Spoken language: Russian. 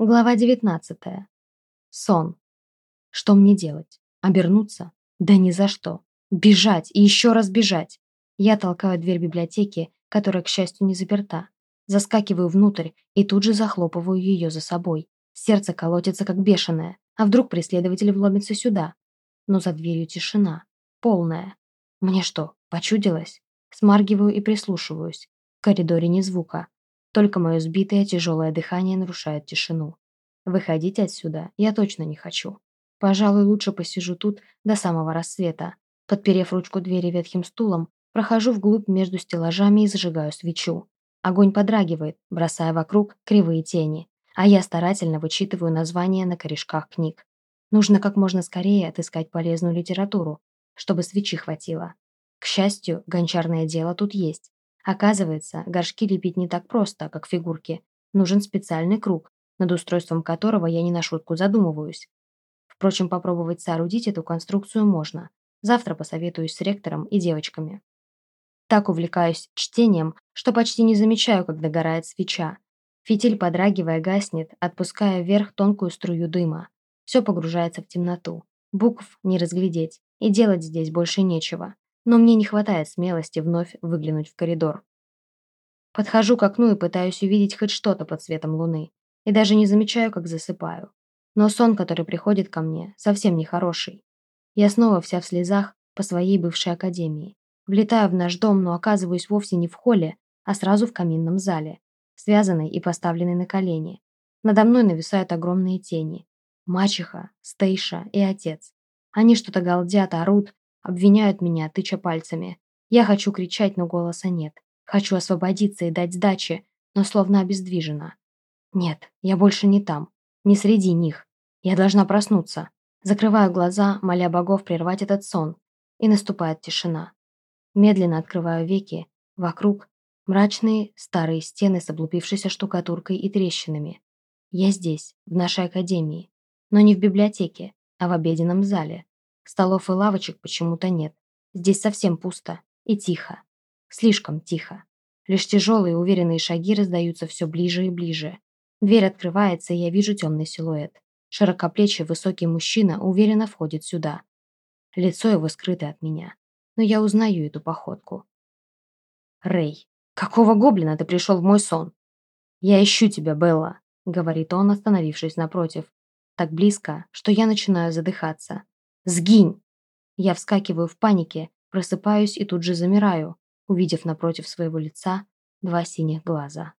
Глава 19. Сон. Что мне делать? Обернуться? Да ни за что. Бежать и еще раз бежать. Я толкаю дверь библиотеки, которая, к счастью, не заперта. Заскакиваю внутрь и тут же захлопываю ее за собой. Сердце колотится, как бешеное. А вдруг преследователь вломится сюда? Но за дверью тишина. Полная. Мне что, почудилось? Смаргиваю и прислушиваюсь. В коридоре ни звука. Только мое сбитое тяжелое дыхание нарушает тишину. Выходить отсюда я точно не хочу. Пожалуй, лучше посижу тут до самого рассвета. Подперев ручку двери ветхим стулом, прохожу вглубь между стеллажами и зажигаю свечу. Огонь подрагивает, бросая вокруг кривые тени, а я старательно вычитываю названия на корешках книг. Нужно как можно скорее отыскать полезную литературу, чтобы свечи хватило. К счастью, гончарное дело тут есть. Оказывается, горшки лепить не так просто, как фигурки. Нужен специальный круг, над устройством которого я не на шутку задумываюсь. Впрочем, попробовать соорудить эту конструкцию можно. Завтра посоветуюсь с ректором и девочками. Так увлекаюсь чтением, что почти не замечаю, как догорает свеча. Фитиль, подрагивая, гаснет, отпуская вверх тонкую струю дыма. Все погружается в темноту. Букв не разглядеть, и делать здесь больше нечего но мне не хватает смелости вновь выглянуть в коридор. Подхожу к окну и пытаюсь увидеть хоть что-то под светом луны, и даже не замечаю, как засыпаю. Но сон, который приходит ко мне, совсем не хороший. Я снова вся в слезах по своей бывшей академии. Влетаю в наш дом, но оказываюсь вовсе не в холле, а сразу в каминном зале, связанной и поставленной на колени. Надо мной нависают огромные тени. Мачеха, Стейша и отец. Они что-то галдят, орут, Обвиняют меня, тыча пальцами. Я хочу кричать, но голоса нет. Хочу освободиться и дать сдачи, но словно обездвижена. Нет, я больше не там. Не среди них. Я должна проснуться. Закрываю глаза, моля богов прервать этот сон. И наступает тишина. Медленно открываю веки. Вокруг мрачные старые стены с облупившейся штукатуркой и трещинами. Я здесь, в нашей академии. Но не в библиотеке, а в обеденном зале. Столов и лавочек почему-то нет. Здесь совсем пусто и тихо. Слишком тихо. Лишь тяжелые уверенные шаги раздаются все ближе и ближе. Дверь открывается, и я вижу темный силуэт. Широкоплечий высокий мужчина уверенно входит сюда. Лицо его скрыто от меня. Но я узнаю эту походку. «Рэй, какого гоблина ты пришел в мой сон?» «Я ищу тебя, Белла», — говорит он, остановившись напротив. Так близко, что я начинаю задыхаться. «Сгинь!» Я вскакиваю в панике, просыпаюсь и тут же замираю, увидев напротив своего лица два синих глаза.